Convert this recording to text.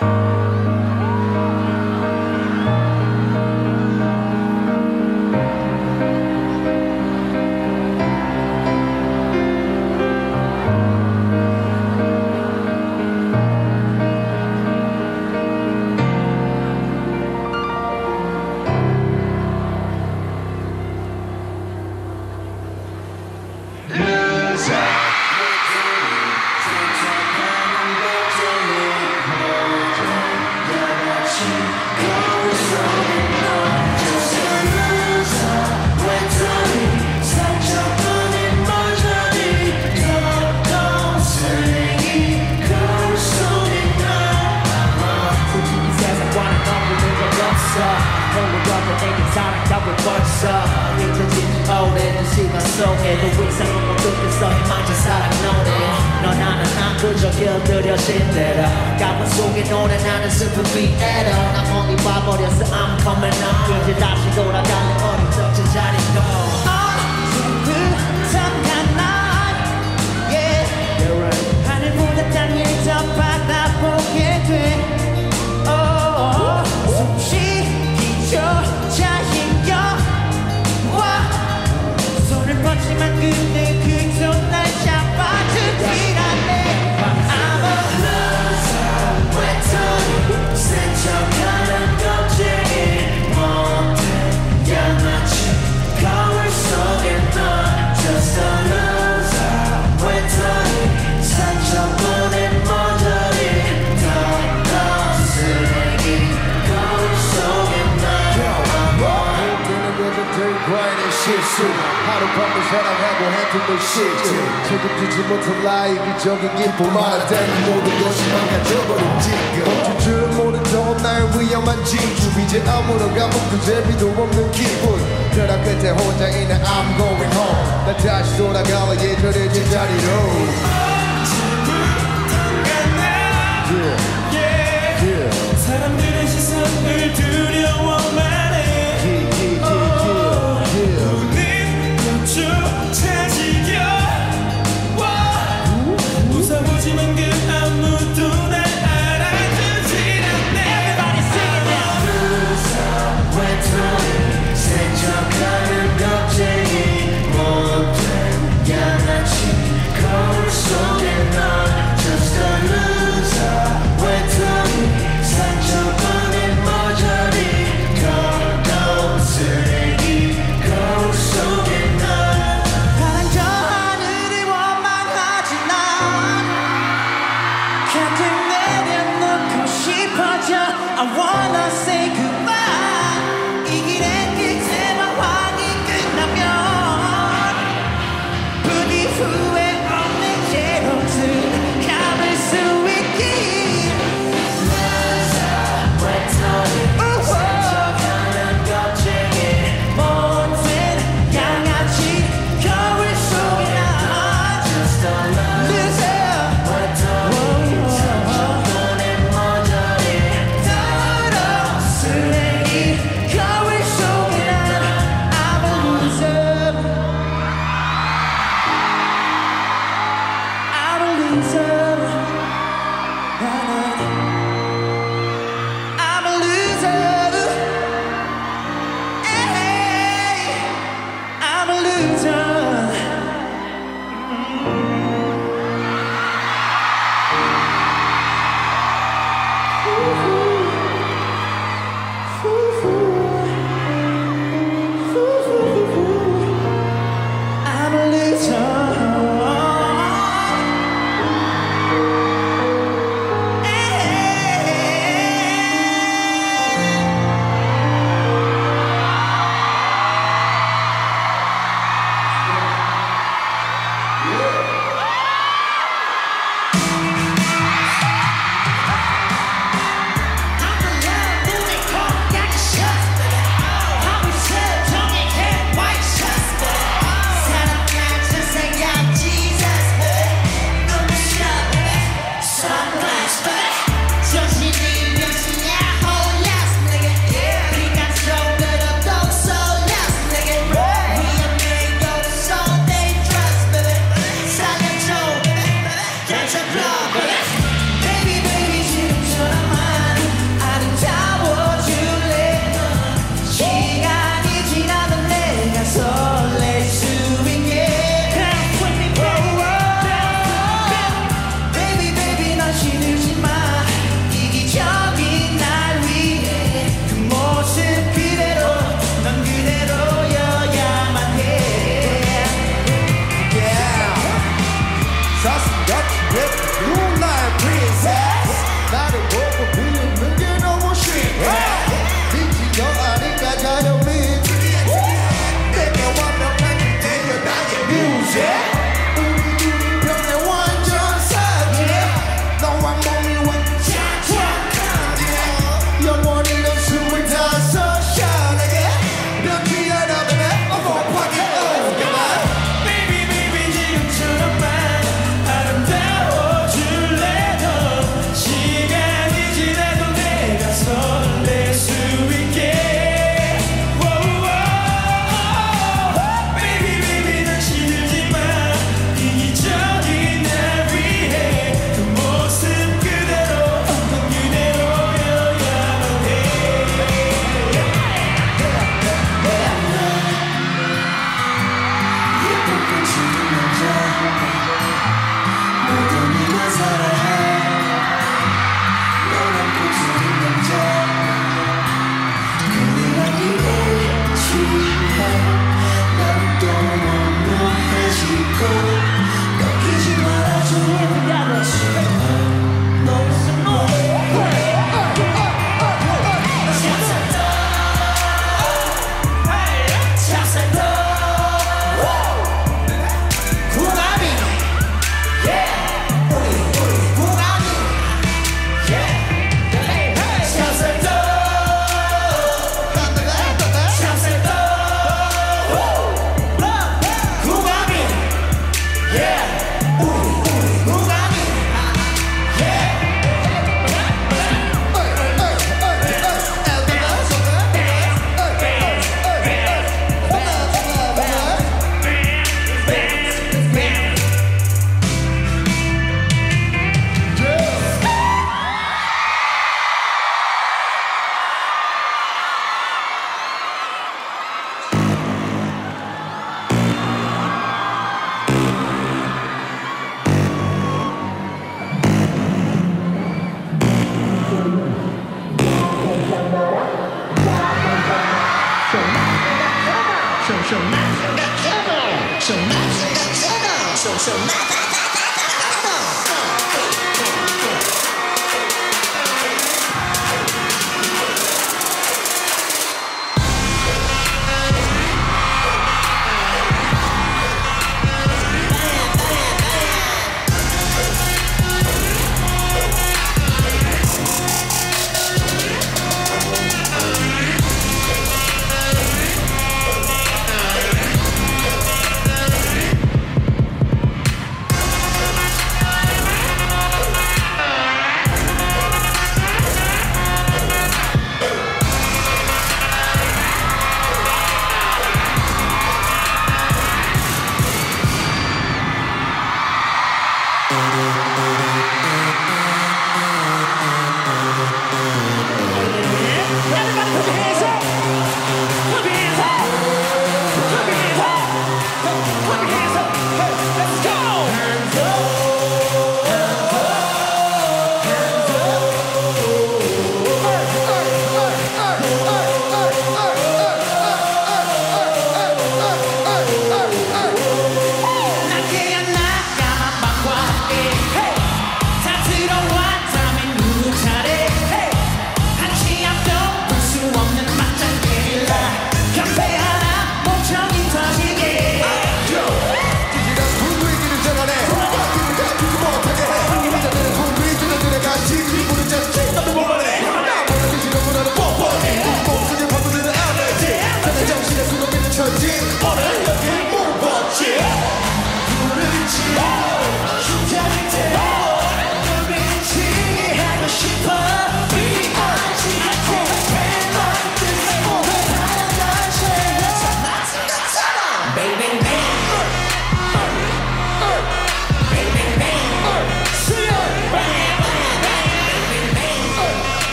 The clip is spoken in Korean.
Bye. 속에도 위상은 못 듣겠어 희망찬 사랑 너는 넌 나는 그저 길들여 신대로 가문 속에 노래 나는 슬픈 위에로 나 멀리 와버렸어 I'm coming up. 이제 다시 돌아갈래 어릴 적제 자리도 같은 실제 책임지지 못한 나의 기적인 기포마다는 모든 것이 망가져버린 지금. 멈출 줄은 모르던 날 위험한 질주. 이제 아무런 감옥도 재미도 없는 기분. 그러 끝에 혼자 있는 I'm going home. 나 다시 돌아가와 예전의 제자리로. So mother.